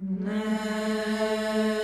Nah.